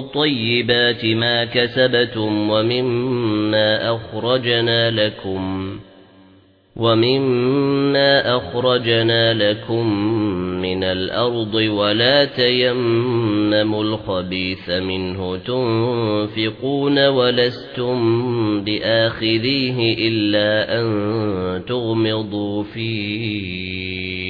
طيبات ما كسبتم ومما أخرجنا لكم وَمِمَّا أَخْرَجْنَا لَكُم مِّنَ الْأَرْضِ وَلَا تَيَمَّمُوا الْخَبِيثَ مِنْهُ تُنفِقُونَ وَلَسْتُم بِآخِذِيهِ إِلَّا أَن تُغْمِضُوا فِيهِ